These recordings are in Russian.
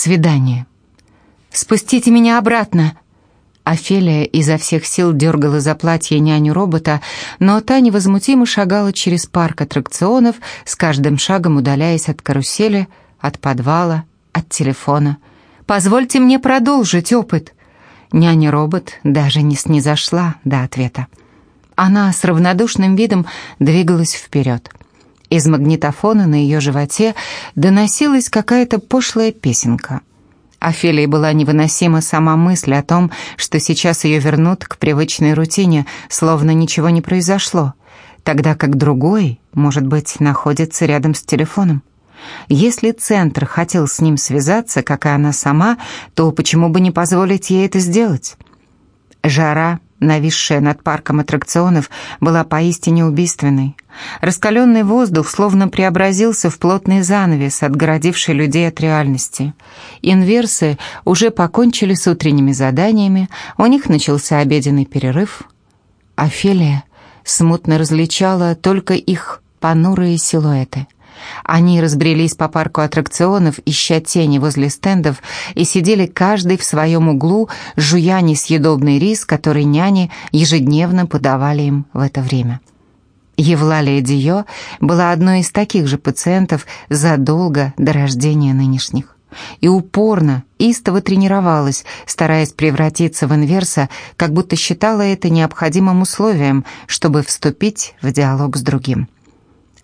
Свидание. «Спустите меня обратно!» Офелия изо всех сил дергала за платье няню-робота, но та невозмутимо шагала через парк аттракционов, с каждым шагом удаляясь от карусели, от подвала, от телефона. «Позвольте мне продолжить опыт!» Няня-робот даже не снизошла до ответа. Она с равнодушным видом двигалась вперед. Из магнитофона на ее животе доносилась какая-то пошлая песенка. Офелии была невыносима сама мысль о том, что сейчас ее вернут к привычной рутине, словно ничего не произошло, тогда как другой, может быть, находится рядом с телефоном. Если Центр хотел с ним связаться, как и она сама, то почему бы не позволить ей это сделать? Жара нависшая над парком аттракционов, была поистине убийственной. Раскаленный воздух словно преобразился в плотный занавес, отгородивший людей от реальности. Инверсы уже покончили с утренними заданиями, у них начался обеденный перерыв. Офелия смутно различала только их понурые силуэты — они разбрелись по парку аттракционов, ища тени возле стендов, и сидели каждый в своем углу, жуя несъедобный рис, который няни ежедневно подавали им в это время. Евлалия Дио была одной из таких же пациентов задолго до рождения нынешних. И упорно, истово тренировалась, стараясь превратиться в инверса, как будто считала это необходимым условием, чтобы вступить в диалог с другим.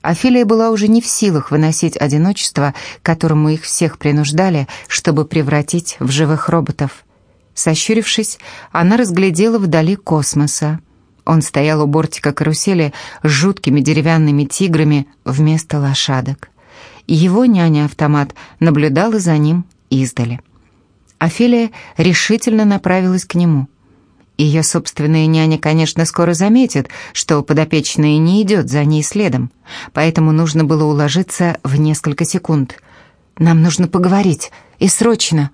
Афилия была уже не в силах выносить одиночество, которому их всех принуждали, чтобы превратить в живых роботов. Сощурившись, она разглядела вдали космоса. Он стоял у бортика карусели с жуткими деревянными тиграми вместо лошадок. Его няня-автомат наблюдала за ним издали. Офелия решительно направилась к нему. Ее собственная няня, конечно, скоро заметит, что подопечная не идет за ней следом, поэтому нужно было уложиться в несколько секунд. «Нам нужно поговорить, и срочно!»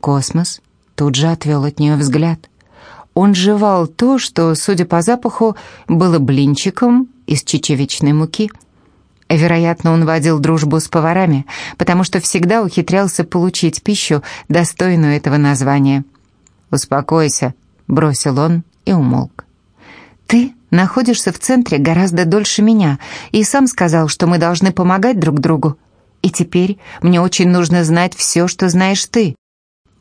Космос тут же отвел от нее взгляд. Он жевал то, что, судя по запаху, было блинчиком из чечевичной муки. Вероятно, он водил дружбу с поварами, потому что всегда ухитрялся получить пищу, достойную этого названия. «Успокойся», бросил он и умолк. «Ты находишься в центре гораздо дольше меня и сам сказал, что мы должны помогать друг другу. И теперь мне очень нужно знать все, что знаешь ты».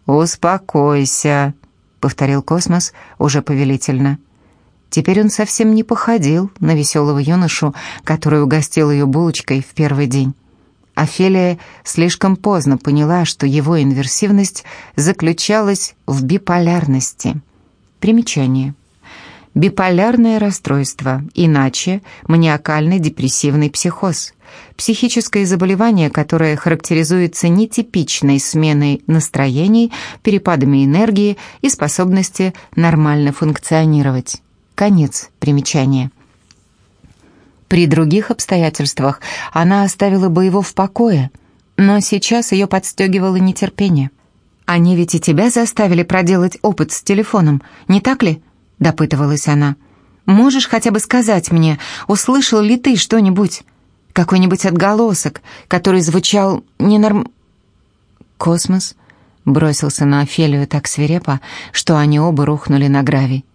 «Успокойся», — повторил Космос уже повелительно. Теперь он совсем не походил на веселого юношу, который угостил ее булочкой в первый день. Офелия слишком поздно поняла, что его инверсивность заключалась в биполярности — Примечание. Биполярное расстройство, иначе маниакальный депрессивный психоз. Психическое заболевание, которое характеризуется нетипичной сменой настроений, перепадами энергии и способности нормально функционировать. Конец примечания. При других обстоятельствах она оставила бы его в покое, но сейчас ее подстегивало нетерпение – «Они ведь и тебя заставили проделать опыт с телефоном, не так ли?» — допытывалась она. «Можешь хотя бы сказать мне, услышал ли ты что-нибудь? Какой-нибудь отголосок, который звучал ненорм...» Космос бросился на Офелию так свирепо, что они оба рухнули на гравий.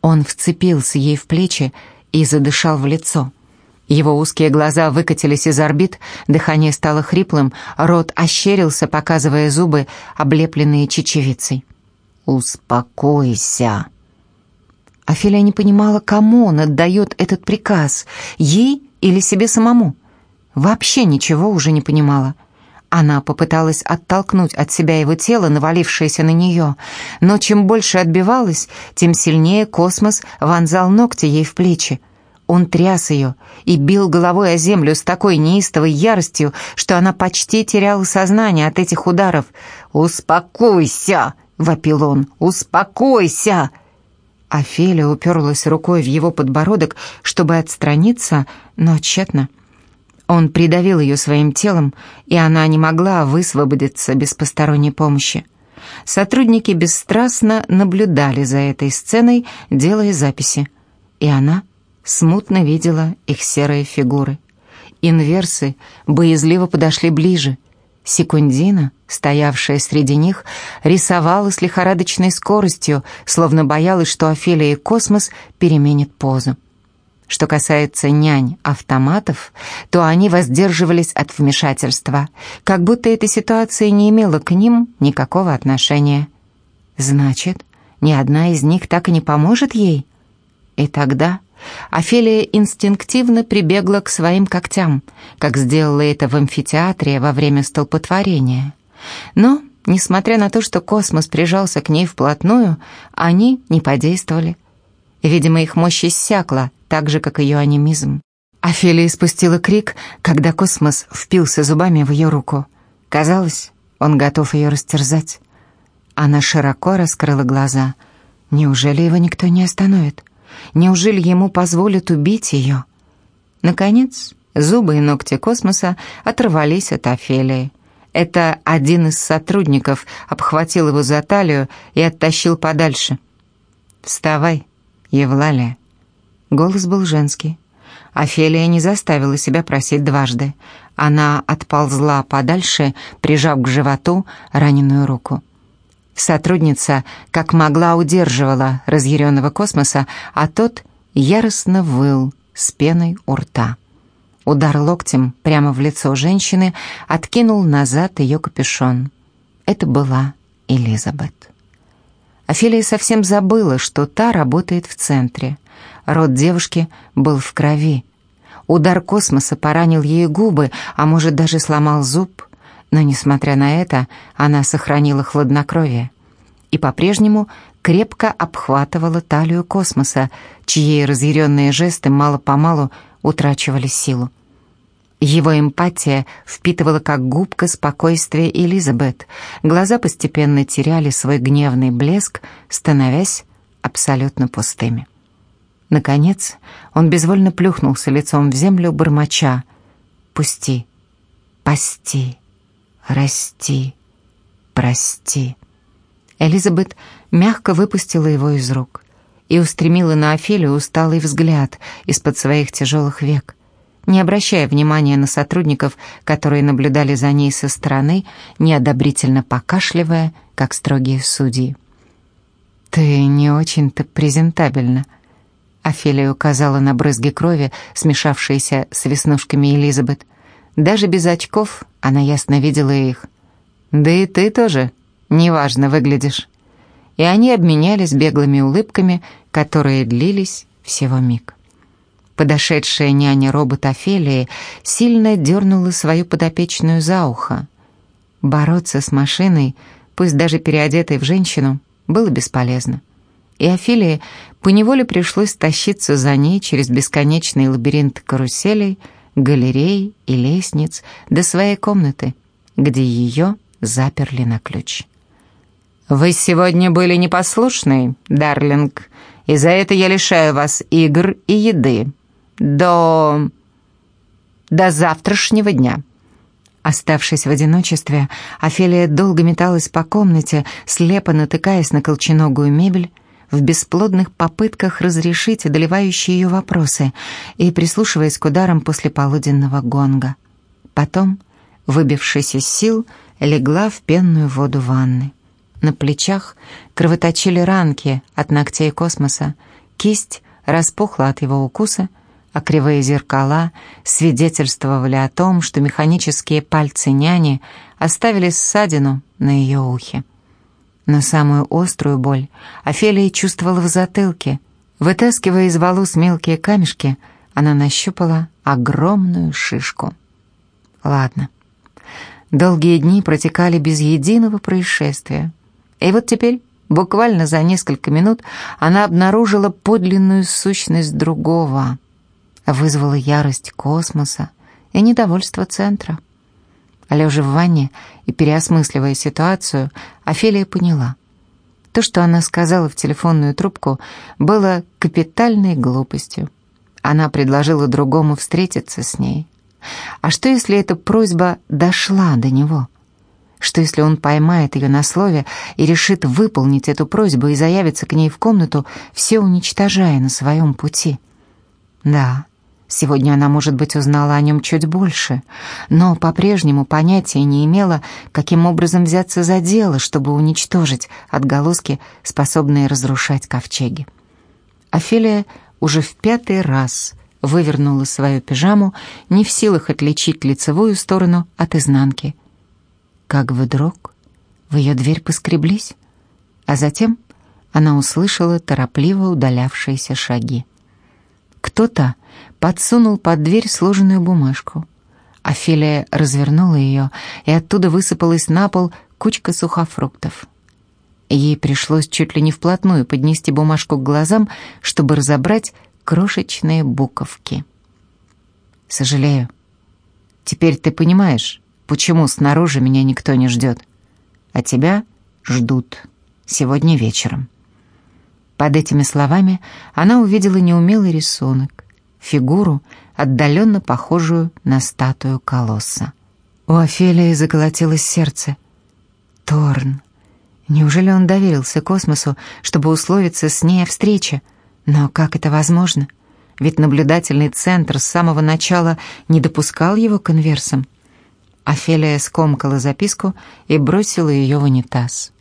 Он вцепился ей в плечи и задышал в лицо. Его узкие глаза выкатились из орбит, дыхание стало хриплым, рот ощерился, показывая зубы, облепленные чечевицей. «Успокойся!» Офелия не понимала, кому он отдает этот приказ, ей или себе самому. Вообще ничего уже не понимала. Она попыталась оттолкнуть от себя его тело, навалившееся на нее, но чем больше отбивалась, тем сильнее космос вонзал ногти ей в плечи. Он тряс ее и бил головой о землю с такой неистовой яростью, что она почти теряла сознание от этих ударов. «Успокойся!» — вопил он. «Успокойся!» Офелия уперлась рукой в его подбородок, чтобы отстраниться, но тщетно. Он придавил ее своим телом, и она не могла высвободиться без посторонней помощи. Сотрудники бесстрастно наблюдали за этой сценой, делая записи. И она смутно видела их серые фигуры. Инверсы боязливо подошли ближе. Секундина, стоявшая среди них, рисовала с лихорадочной скоростью, словно боялась, что Офелия и Космос переменят позу. Что касается нянь-автоматов, то они воздерживались от вмешательства, как будто эта ситуация не имела к ним никакого отношения. Значит, ни одна из них так и не поможет ей? И тогда Офелия инстинктивно прибегла к своим когтям, как сделала это в амфитеатре во время столпотворения. Но, несмотря на то, что космос прижался к ней вплотную, они не подействовали. Видимо, их мощь иссякла, так же, как ее анимизм. Офелия испустила крик, когда космос впился зубами в ее руку. Казалось, он готов ее растерзать. Она широко раскрыла глаза. Неужели его никто не остановит? Неужели ему позволят убить ее? Наконец, зубы и ногти космоса оторвались от Офелии. Это один из сотрудников обхватил его за талию и оттащил подальше. «Вставай, Евлалия». Голос был женский. Офелия не заставила себя просить дважды. Она отползла подальше, прижав к животу раненую руку. Сотрудница, как могла, удерживала разъяренного космоса, а тот яростно выл с пеной у рта. Удар локтем прямо в лицо женщины откинул назад ее капюшон. Это была Элизабет. Офелия совсем забыла, что та работает в центре. Рот девушки был в крови. Удар космоса поранил ей губы, а может даже сломал зуб но, несмотря на это, она сохранила хладнокровие и по-прежнему крепко обхватывала талию космоса, чьи разъяренные жесты мало-помалу утрачивали силу. Его эмпатия впитывала как губка спокойствие Элизабет. Глаза постепенно теряли свой гневный блеск, становясь абсолютно пустыми. Наконец, он безвольно плюхнулся лицом в землю, бормоча «Пусти, пасти» расти, прости». Элизабет мягко выпустила его из рук и устремила на Офелию усталый взгляд из-под своих тяжелых век, не обращая внимания на сотрудников, которые наблюдали за ней со стороны, неодобрительно покашливая, как строгие судьи. «Ты не очень-то презентабельна», — Офелия указала на брызги крови, смешавшиеся с веснушками Элизабет. Даже без очков она ясно видела их. «Да и ты тоже неважно выглядишь». И они обменялись беглыми улыбками, которые длились всего миг. Подошедшая няня-робот Офелии сильно дернула свою подопечную за ухо. Бороться с машиной, пусть даже переодетой в женщину, было бесполезно. И Офелии поневоле пришлось тащиться за ней через бесконечный лабиринт каруселей, галерей и лестниц до своей комнаты, где ее заперли на ключ. «Вы сегодня были непослушны, Дарлинг, и за это я лишаю вас игр и еды. До... до завтрашнего дня». Оставшись в одиночестве, Офелия долго металась по комнате, слепо натыкаясь на колченогую мебель, в бесплодных попытках разрешить одолевающие ее вопросы и прислушиваясь к ударам после полуденного гонга. Потом, выбившись из сил, легла в пенную воду ванны. На плечах кровоточили ранки от ногтей космоса, кисть распухла от его укуса, а кривые зеркала свидетельствовали о том, что механические пальцы няни оставили ссадину на ее ухе. Но самую острую боль Офелия чувствовала в затылке. Вытаскивая из волос мелкие камешки, она нащупала огромную шишку. Ладно. Долгие дни протекали без единого происшествия. И вот теперь, буквально за несколько минут, она обнаружила подлинную сущность другого. Вызвала ярость космоса и недовольство центра. Лежа в ванне и переосмысливая ситуацию, Офелия поняла. То, что она сказала в телефонную трубку, было капитальной глупостью. Она предложила другому встретиться с ней. А что, если эта просьба дошла до него? Что, если он поймает ее на слове и решит выполнить эту просьбу и заявится к ней в комнату, все уничтожая на своем пути? Да, Сегодня она, может быть, узнала о нем чуть больше, но по-прежнему понятия не имела, каким образом взяться за дело, чтобы уничтожить отголоски, способные разрушать ковчеги. Офелия уже в пятый раз вывернула свою пижаму, не в силах отличить лицевую сторону от изнанки. Как вдруг в ее дверь поскреблись, а затем она услышала торопливо удалявшиеся шаги. Кто-то подсунул под дверь сложенную бумажку. Офелия развернула ее, и оттуда высыпалась на пол кучка сухофруктов. Ей пришлось чуть ли не вплотную поднести бумажку к глазам, чтобы разобрать крошечные буковки. «Сожалею. Теперь ты понимаешь, почему снаружи меня никто не ждет, а тебя ждут сегодня вечером». Под этими словами она увидела неумелый рисунок, фигуру, отдаленно похожую на статую колосса. У Офелии заколотилось сердце. Торн. Неужели он доверился космосу, чтобы условиться с ней о встрече? Но как это возможно? Ведь наблюдательный центр с самого начала не допускал его к инверсам. Офелия скомкала записку и бросила ее в унитаз.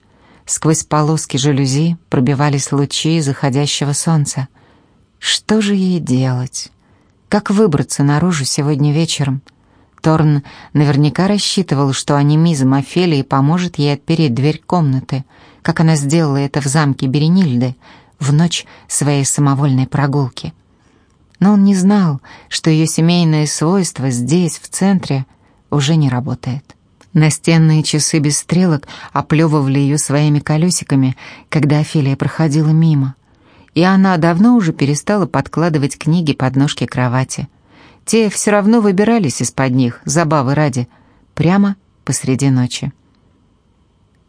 Сквозь полоски жалюзи пробивались лучи заходящего солнца. Что же ей делать? Как выбраться наружу сегодня вечером? Торн наверняка рассчитывал, что анимизм Офелии поможет ей отпереть дверь комнаты, как она сделала это в замке Беренильды в ночь своей самовольной прогулки. Но он не знал, что ее семейное свойство здесь, в центре, уже не работает. Настенные часы без стрелок оплевывали ее своими колесиками, когда Офелия проходила мимо. И она давно уже перестала подкладывать книги под ножки кровати. Те все равно выбирались из-под них, забавы ради, прямо посреди ночи.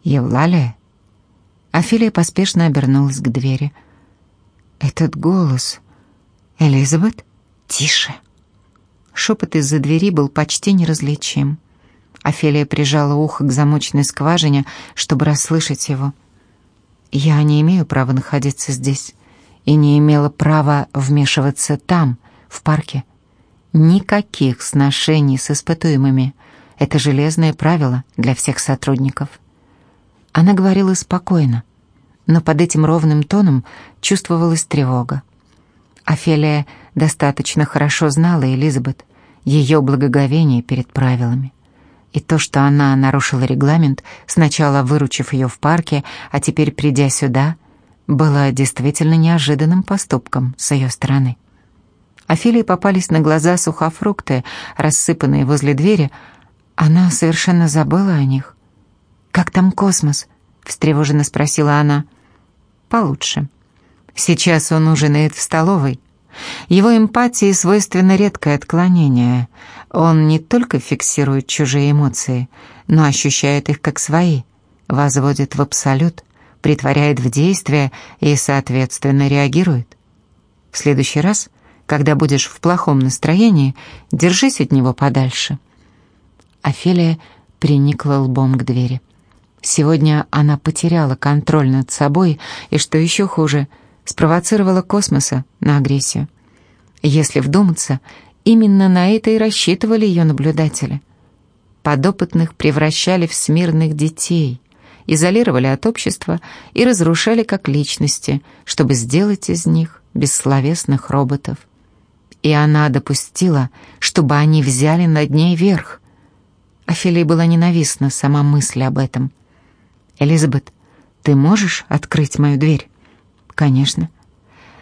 «Евлалия?» Офелия поспешно обернулась к двери. «Этот голос...» «Элизабет?» «Тише!» Шепот из-за двери был почти неразличим. Офелия прижала ухо к замочной скважине, чтобы расслышать его. «Я не имею права находиться здесь и не имела права вмешиваться там, в парке. Никаких сношений с испытуемыми. Это железное правило для всех сотрудников». Она говорила спокойно, но под этим ровным тоном чувствовалась тревога. Офелия достаточно хорошо знала Элизабет, ее благоговение перед правилами. И то, что она нарушила регламент, сначала выручив ее в парке, а теперь придя сюда, было действительно неожиданным поступком с ее стороны. Офелии попались на глаза сухофрукты, рассыпанные возле двери. Она совершенно забыла о них. «Как там космос?» — встревоженно спросила она. «Получше. Сейчас он ужинает в столовой». Его эмпатии свойственно редкое отклонение. Он не только фиксирует чужие эмоции, но ощущает их как свои, возводит в абсолют, притворяет в действие и, соответственно, реагирует. В следующий раз, когда будешь в плохом настроении, держись от него подальше. Офелия приникла лбом к двери. Сегодня она потеряла контроль над собой и, что еще хуже – спровоцировала космоса на агрессию. Если вдуматься, именно на это и рассчитывали ее наблюдатели. Подопытных превращали в смирных детей, изолировали от общества и разрушали как личности, чтобы сделать из них бессловесных роботов. И она допустила, чтобы они взяли над ней верх. Офелии была ненавистна сама мысль об этом. «Элизабет, ты можешь открыть мою дверь?» «Конечно».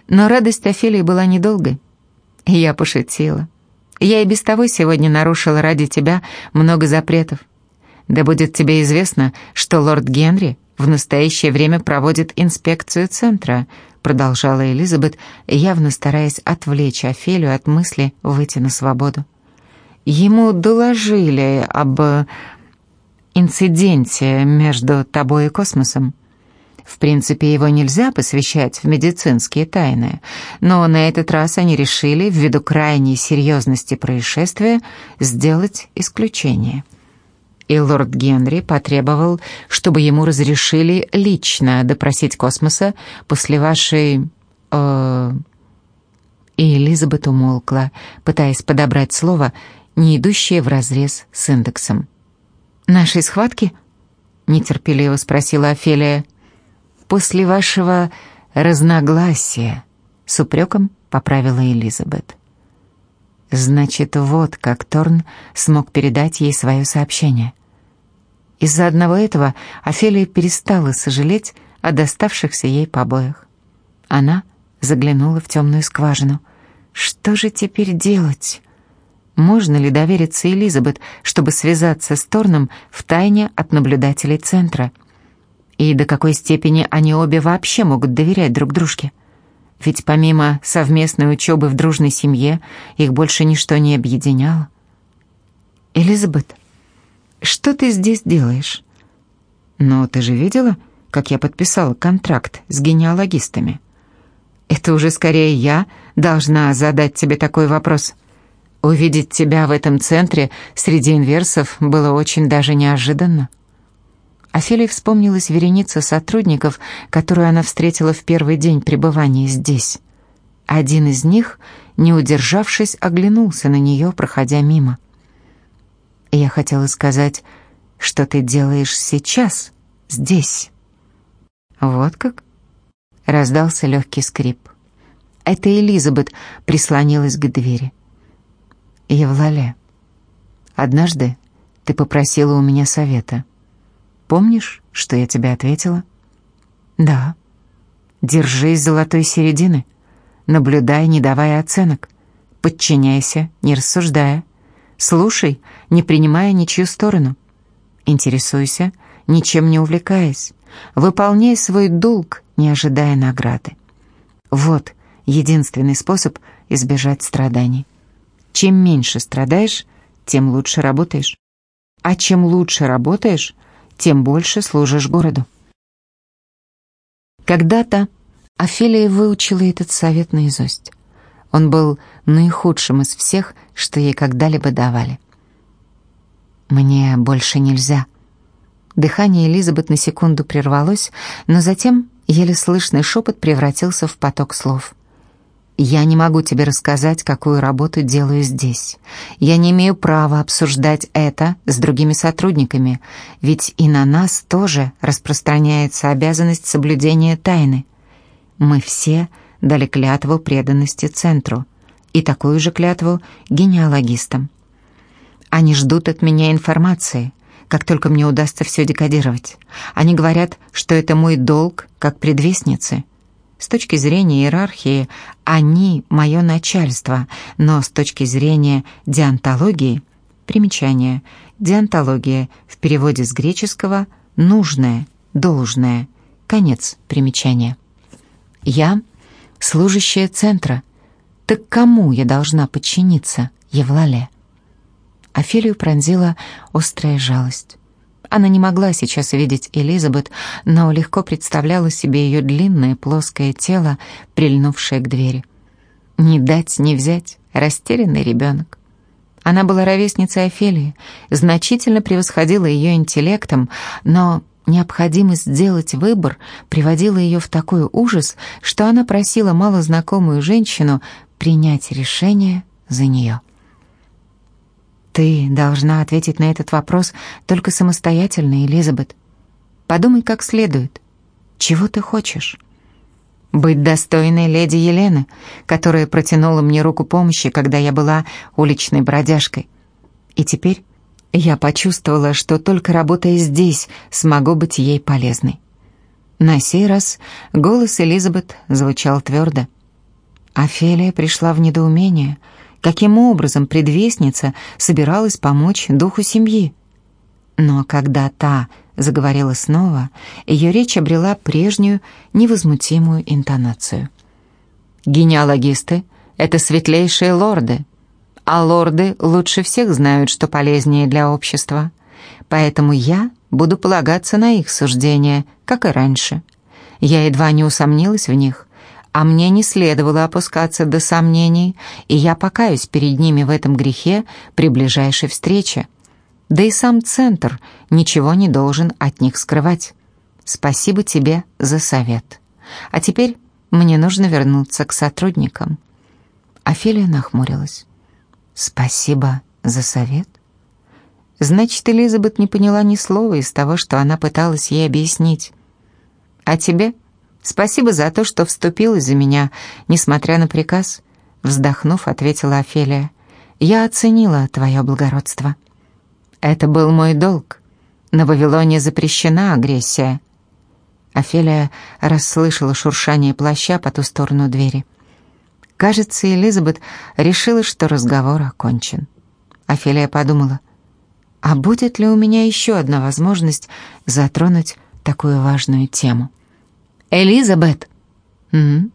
Но радость Офелии была недолгой. Я пошутила. Я и без того сегодня нарушила ради тебя много запретов. Да будет тебе известно, что лорд Генри в настоящее время проводит инспекцию центра, продолжала Элизабет, явно стараясь отвлечь Офелию от мысли выйти на свободу. Ему доложили об инциденте между тобой и космосом. В принципе, его нельзя посвящать в медицинские тайны, но на этот раз они решили, ввиду крайней серьезности происшествия, сделать исключение. И лорд Генри потребовал, чтобы ему разрешили лично допросить космоса после вашей... Э, И Элизабет умолкла, пытаясь подобрать слово, не идущее вразрез с индексом. «Нашей схватки?» — нетерпеливо спросила Офелия. «После вашего разногласия», — с упреком поправила Элизабет. Значит, вот как Торн смог передать ей свое сообщение. Из-за одного этого Офелия перестала сожалеть о доставшихся ей побоях. Она заглянула в темную скважину. Что же теперь делать? Можно ли довериться Элизабет, чтобы связаться с Торном в тайне от наблюдателей центра? И до какой степени они обе вообще могут доверять друг дружке? Ведь помимо совместной учебы в дружной семье их больше ничто не объединяло. «Элизабет, что ты здесь делаешь?» «Но ты же видела, как я подписала контракт с генеалогистами?» «Это уже скорее я должна задать тебе такой вопрос. Увидеть тебя в этом центре среди инверсов было очень даже неожиданно». Офелии вспомнилась вереница сотрудников, которую она встретила в первый день пребывания здесь. Один из них, не удержавшись, оглянулся на нее, проходя мимо. «Я хотела сказать, что ты делаешь сейчас, здесь». «Вот как?» — раздался легкий скрип. Это Элизабет прислонилась к двери. «Евлале, однажды ты попросила у меня совета». Помнишь, что я тебе ответила? Да. Держись золотой середины. Наблюдай, не давая оценок. Подчиняйся, не рассуждая. Слушай, не принимая ничью сторону. Интересуйся, ничем не увлекаясь. Выполняй свой долг, не ожидая награды. Вот единственный способ избежать страданий. Чем меньше страдаешь, тем лучше работаешь. А чем лучше работаешь, тем больше служишь городу. Когда-то Офелия выучила этот совет наизусть. Он был наихудшим из всех, что ей когда-либо давали. «Мне больше нельзя». Дыхание Элизабет на секунду прервалось, но затем еле слышный шепот превратился в поток слов. Я не могу тебе рассказать, какую работу делаю здесь. Я не имею права обсуждать это с другими сотрудниками, ведь и на нас тоже распространяется обязанность соблюдения тайны. Мы все дали клятву преданности центру и такую же клятву генеалогистам. Они ждут от меня информации, как только мне удастся все декодировать. Они говорят, что это мой долг как предвестницы — с точки зрения иерархии они мое начальство, но с точки зрения диантологии примечание диантология в переводе с греческого нужное, должное. Конец примечания. Я служащая центра. Так кому я должна подчиниться, Евлале? Офелию пронзила острая жалость. Она не могла сейчас видеть Элизабет, но легко представляла себе ее длинное плоское тело, прильнувшее к двери. Не дать, не взять, растерянный ребенок. Она была ровесницей Офелии, значительно превосходила ее интеллектом, но необходимость сделать выбор приводила ее в такой ужас, что она просила малознакомую женщину принять решение за нее. Ты должна ответить на этот вопрос только самостоятельно, Элизабет. Подумай как следует. Чего ты хочешь? Быть достойной леди Елены, которая протянула мне руку помощи, когда я была уличной бродяжкой. И теперь я почувствовала, что только работая здесь, смогу быть ей полезной. На сей раз голос Элизабет звучал твердо. Офелия пришла в недоумение — каким образом предвестница собиралась помочь духу семьи. Но когда та заговорила снова, ее речь обрела прежнюю невозмутимую интонацию. «Генеалогисты — это светлейшие лорды, а лорды лучше всех знают, что полезнее для общества. Поэтому я буду полагаться на их суждения, как и раньше. Я едва не усомнилась в них, а мне не следовало опускаться до сомнений, и я покаюсь перед ними в этом грехе при ближайшей встрече. Да и сам центр ничего не должен от них скрывать. Спасибо тебе за совет. А теперь мне нужно вернуться к сотрудникам. Офелия нахмурилась. «Спасибо за совет». Значит, Элизабет не поняла ни слова из того, что она пыталась ей объяснить. «А тебе спасибо за то, что вступилась за меня, несмотря на приказ», вздохнув, ответила Офелия. «Я оценила твое благородство». «Это был мой долг. На Вавилоне запрещена агрессия». Офелия расслышала шуршание плаща по ту сторону двери. Кажется, Элизабет решила, что разговор окончен. Офелия подумала, а будет ли у меня еще одна возможность затронуть такую важную тему? «Элизабет!» М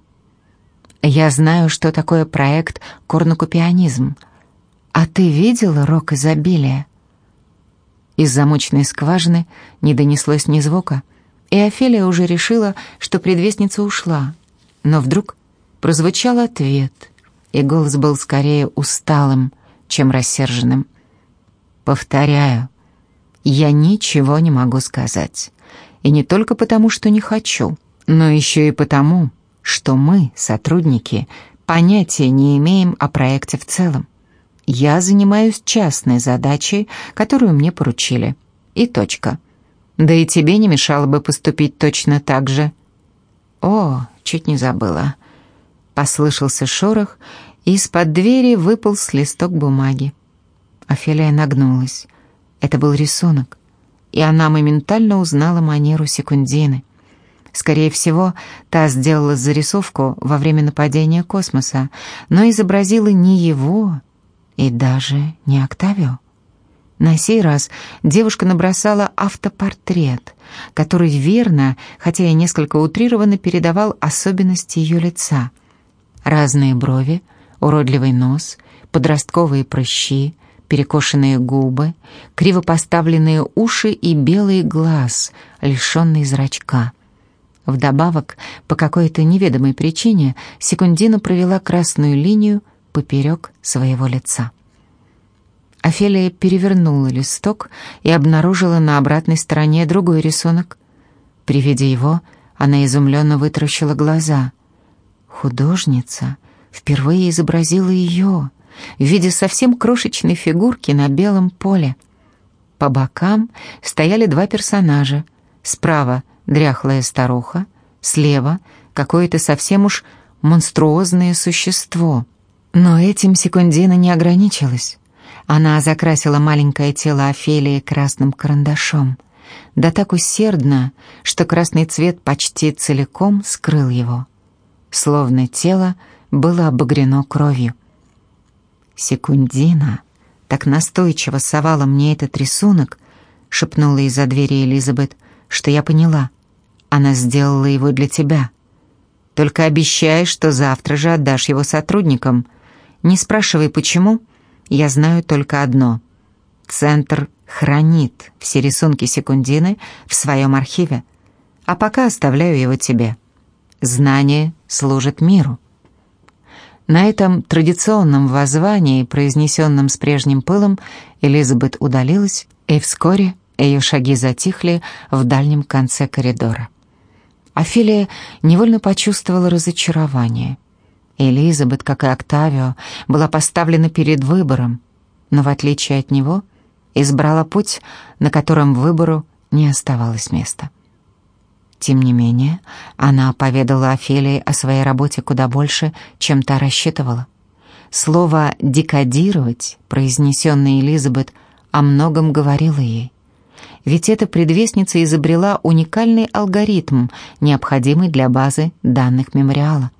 «Я знаю, что такое проект «Корнукопианизм». А ты видела рок изобилия?» Из замочной скважины не донеслось ни звука, и Офелия уже решила, что предвестница ушла. Но вдруг прозвучал ответ, и голос был скорее усталым, чем рассерженным. «Повторяю, я ничего не могу сказать. И не только потому, что не хочу, но еще и потому, что мы, сотрудники, понятия не имеем о проекте в целом. Я занимаюсь частной задачей, которую мне поручили. И точка. Да и тебе не мешало бы поступить точно так же. О, чуть не забыла. Послышался шорох, и из-под двери выполз листок бумаги. Офелия нагнулась. Это был рисунок, и она моментально узнала манеру секундины. Скорее всего, та сделала зарисовку во время нападения космоса, но изобразила не его и даже не Октавио. На сей раз девушка набросала автопортрет, который верно, хотя и несколько утрированно передавал особенности ее лица. Разные брови, уродливый нос, подростковые прыщи, перекошенные губы, криво поставленные уши и белый глаз, лишенный зрачка. Вдобавок, по какой-то неведомой причине, Секундина провела красную линию поперек своего лица. Офелия перевернула листок и обнаружила на обратной стороне другой рисунок. При виде его она изумленно вытаращила глаза. Художница впервые изобразила ее в виде совсем крошечной фигурки на белом поле. По бокам стояли два персонажа. Справа дряхлая старуха, слева какое-то совсем уж монструозное существо. Но этим Секундина не ограничилась. Она закрасила маленькое тело Офелии красным карандашом. Да так усердно, что красный цвет почти целиком скрыл его. Словно тело было обогрено кровью. «Секундина так настойчиво совала мне этот рисунок», шепнула из-за двери Элизабет, что я поняла. Она сделала его для тебя. Только обещай, что завтра же отдашь его сотрудникам. Не спрашивай, почему, — я знаю только одно. Центр хранит все рисунки Секундины в своем архиве, а пока оставляю его тебе. Знание служит миру. На этом традиционном воззвании, произнесенном с прежним пылом, Элизабет удалилась, и вскоре ее шаги затихли в дальнем конце коридора. Офелия невольно почувствовала разочарование. Элизабет, как и Октавио, была поставлена перед выбором, но в отличие от него избрала путь, на котором выбору не оставалось места. Тем не менее, она поведала Офелии о своей работе куда больше, чем та рассчитывала. Слово «декодировать», произнесенное Элизабет, о многом говорило ей. Ведь эта предвестница изобрела уникальный алгоритм, необходимый для базы данных мемориала.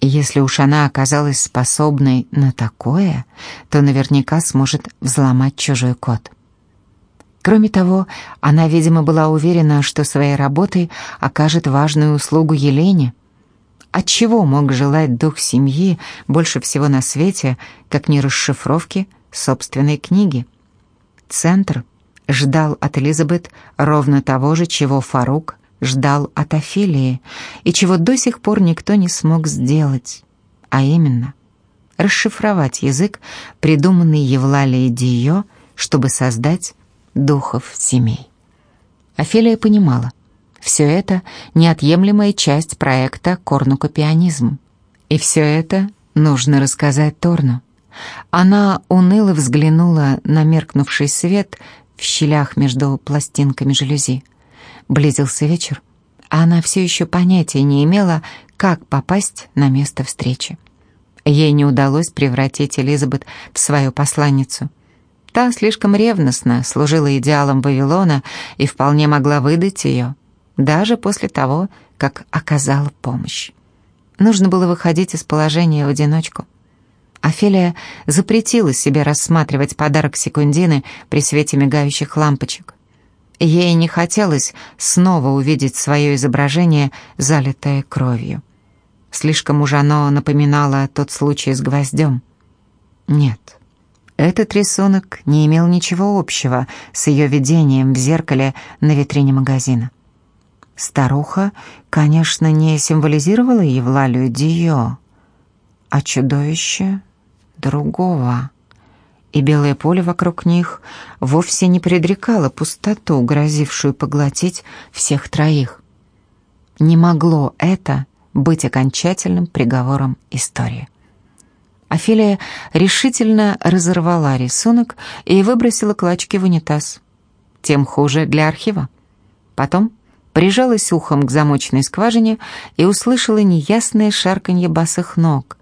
Если уж она оказалась способной на такое, то наверняка сможет взломать чужой код. Кроме того, она, видимо, была уверена, что своей работой окажет важную услугу Елене. Отчего мог желать дух семьи больше всего на свете, как не расшифровки собственной книги? Центр ждал от Элизабет ровно того же, чего Фарук ждал от Офелии и чего до сих пор никто не смог сделать, а именно расшифровать язык, придуманный Евлалией Дио, чтобы создать духов семей. Офелия понимала, все это неотъемлемая часть проекта «Корнукопианизм». И все это Нужно рассказать Торну. Она уныло взглянула на меркнувший свет в щелях между пластинками жалюзи. Близился вечер, а она все еще понятия не имела, как попасть на место встречи. Ей не удалось превратить Элизабет в свою посланницу. Та слишком ревностно служила идеалом Вавилона и вполне могла выдать ее, даже после того, как оказала помощь. Нужно было выходить из положения в одиночку. Офелия запретила себе рассматривать подарок секундины при свете мигающих лампочек. Ей не хотелось снова увидеть свое изображение, залитое кровью. Слишком уж оно напоминало тот случай с гвоздем. Нет, этот рисунок не имел ничего общего с ее видением в зеркале на витрине магазина. Старуха, конечно, не символизировала Евлалию Дио, а чудовище другого. И белое поле вокруг них вовсе не предрекало пустоту, грозившую поглотить всех троих. Не могло это быть окончательным приговором истории. Офелия решительно разорвала рисунок и выбросила клочки в унитаз. Тем хуже для архива. Потом прижалась ухом к замочной скважине и услышала неясное шарканье босых ног.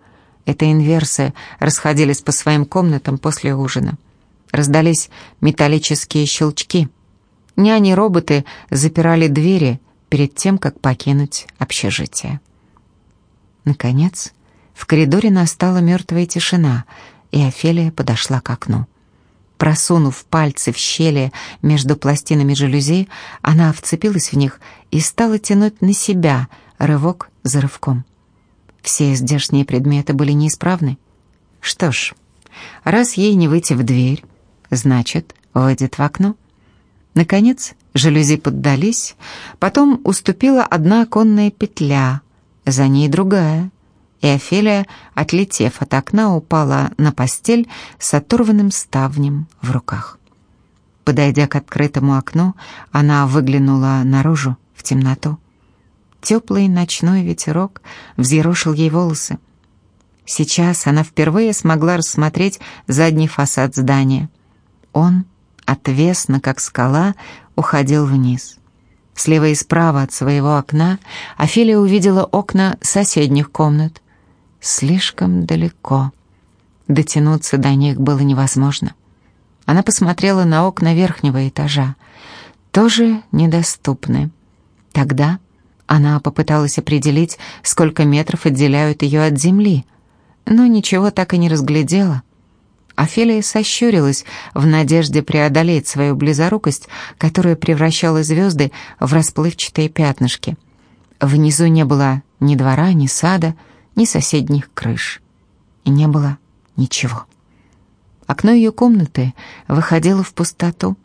Это инверсы расходились по своим комнатам после ужина. Раздались металлические щелчки. Няни-роботы запирали двери перед тем, как покинуть общежитие. Наконец, в коридоре настала мертвая тишина, и Офелия подошла к окну. Просунув пальцы в щели между пластинами жалюзи, она вцепилась в них и стала тянуть на себя рывок за рывком. Все здешние предметы были неисправны. Что ж, раз ей не выйти в дверь, значит, выйдет в окно. Наконец, жалюзи поддались, потом уступила одна оконная петля, за ней другая, и Офелия, отлетев от окна, упала на постель с оторванным ставнем в руках. Подойдя к открытому окну, она выглянула наружу, в темноту. Теплый ночной ветерок взъерошил ей волосы. Сейчас она впервые смогла рассмотреть задний фасад здания. Он, отвесно, как скала, уходил вниз. Слева и справа от своего окна Офелия увидела окна соседних комнат. Слишком далеко. Дотянуться до них было невозможно. Она посмотрела на окна верхнего этажа. Тоже недоступны. Тогда она попыталась определить, сколько метров отделяют ее от земли, но ничего так и не разглядела. Офелия сощурилась в надежде преодолеть свою близорукость, которая превращала звезды в расплывчатые пятнышки. Внизу не было ни двора, ни сада, ни соседних крыш. И не было ничего. Окно ее комнаты выходило в пустоту.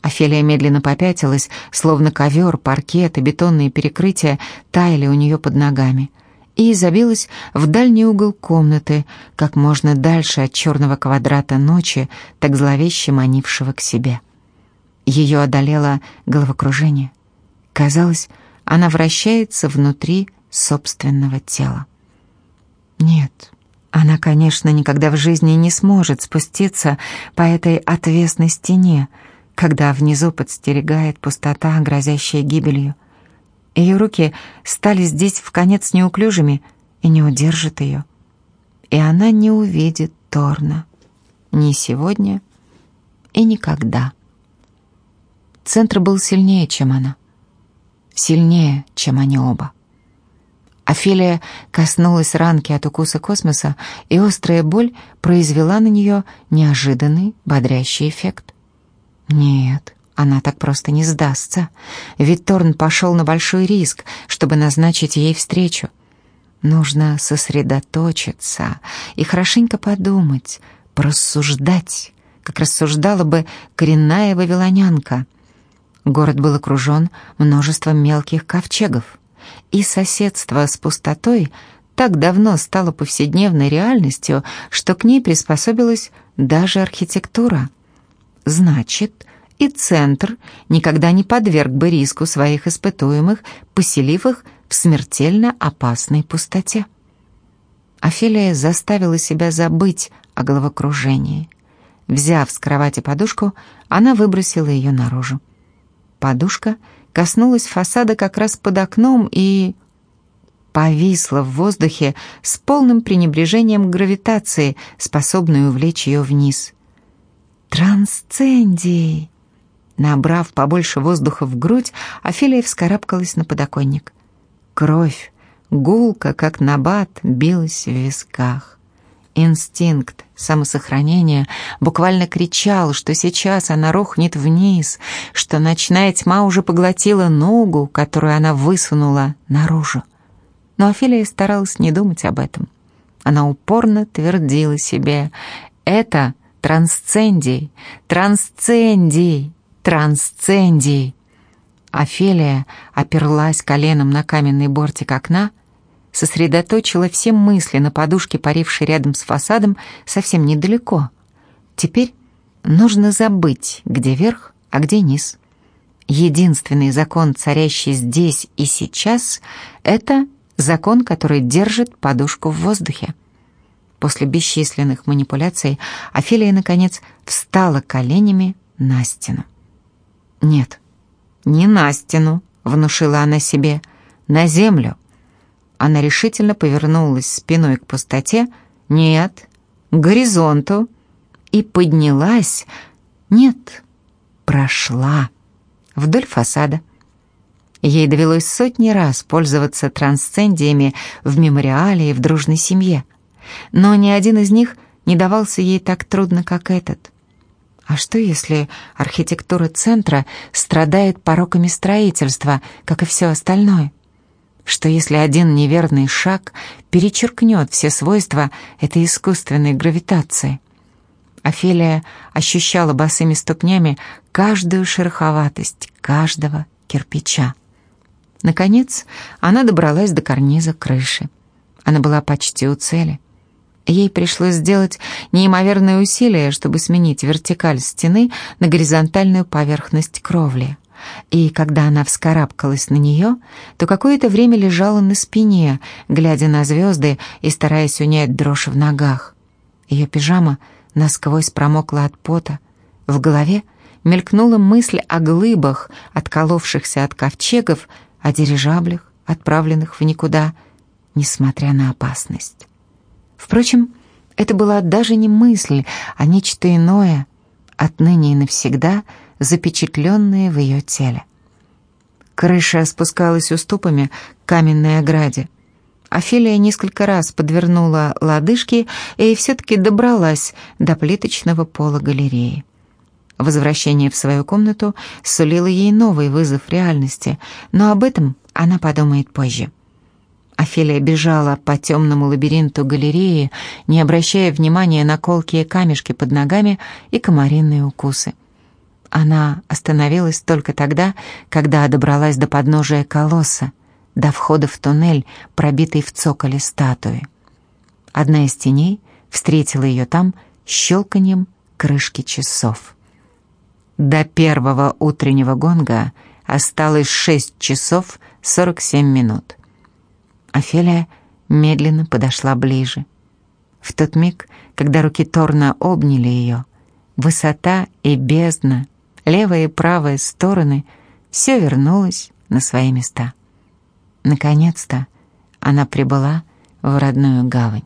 Офелия медленно попятилась, словно ковер, паркет и бетонные перекрытия таяли у нее под ногами, и забилась в дальний угол комнаты, как можно дальше от черного квадрата ночи, так зловеще манившего к себе. Ее одолело головокружение. Казалось, она вращается внутри собственного тела. Нет, она, конечно, никогда в жизни не сможет спуститься по этой отвесной стене, когда внизу подстерегает пустота, грозящая гибелью. Ее руки стали здесь в конец неуклюжими и не удержат ее. И она не увидит Торна ни сегодня и никогда. Центр был сильнее, чем она. Сильнее, чем они оба. Офелия коснулась ранки от укуса космоса, и острая боль произвела на нее неожиданный бодрящий эффект. Нет, она так просто не сдастся, ведь Торн пошел на большой риск, чтобы назначить ей встречу. Нужно сосредоточиться и хорошенько подумать, порассуждать, как рассуждала бы коренная вавилонянка. Город был окружен множеством мелких ковчегов и соседство с пустотой так давно стало повседневной реальностью, что к ней приспособилась даже архитектура. Значит, и центр никогда не подверг бы риску своих испытуемых, поселив их в смертельно опасной пустоте. Офелия заставила себя забыть о головокружении. Взяв с кровати подушку, она выбросила ее наружу. Подушка коснулась фасада как раз под окном и повисла в воздухе с полным пренебрежением гравитации, способной увлечь ее вниз. «Трансцендий!» Набрав побольше воздуха в грудь, Офелия вскарабкалась на подоконник. Кровь, гулка, как набат, билась в висках. Инстинкт самосохранения буквально кричал, что сейчас она рухнет вниз, что ночная тьма уже поглотила ногу, которую она высунула наружу. Но Офелия старалась не думать об этом. Она упорно твердила себе «Это трансцендий, трансцендий, трансцендий». Офелия оперлась коленом на каменный бортик окна, сосредоточила все мысли на подушке, парившей рядом с фасадом, совсем недалеко. Теперь нужно забыть, где верх, а где низ. Единственный закон, царящий здесь и сейчас, это закон, который держит подушку в воздухе. После бесчисленных манипуляций Офелия, наконец, встала коленями на стену. Нет, «Не на стену», — внушила она себе, — «на землю». Она решительно повернулась спиной к пустоте, нет, к горизонту, и поднялась, нет, прошла вдоль фасада. Ей довелось сотни раз пользоваться трансцендиями в мемориале и в дружной семье, но ни один из них не давался ей так трудно, как этот — а что, если архитектура центра страдает пороками строительства, как и все остальное? Что, если один неверный шаг перечеркнет все свойства этой искусственной гравитации? Офелия ощущала босыми ступнями каждую шероховатость каждого кирпича. Наконец, она добралась до карниза крыши. Она была почти у цели. Ей пришлось сделать неимоверное усилие, чтобы сменить вертикаль стены на горизонтальную поверхность кровли. И когда она вскарабкалась на нее, то какое-то время лежала на спине, глядя на звезды и стараясь унять дрожь в ногах. Ее пижама насквозь промокла от пота. В голове мелькнула мысль о глыбах, отколовшихся от ковчегов, о дирижаблях, отправленных в никуда, несмотря на опасность. Впрочем, это была даже не мысль, а нечто иное, отныне и навсегда запечатленное в ее теле. Крыша спускалась уступами к каменной ограде. Офелия несколько раз подвернула лодыжки и все-таки добралась до плиточного пола галереи. Возвращение в свою комнату сулило ей новый вызов реальности, но об этом она подумает позже. Офелия бежала по темному лабиринту галереи, не обращая внимания на колкие камешки под ногами и комариные укусы. Она остановилась только тогда, когда добралась до подножия колосса, до входа в туннель, пробитый в цоколе статуи. Одна из теней встретила ее там щелканьем крышки часов. До первого утреннего гонга осталось шесть часов сорок семь минут. Офелия медленно подошла ближе. В тот миг, когда руки Торна обняли ее, высота и бездна, левая и правая стороны, все вернулось на свои места. Наконец-то она прибыла в родную гавань.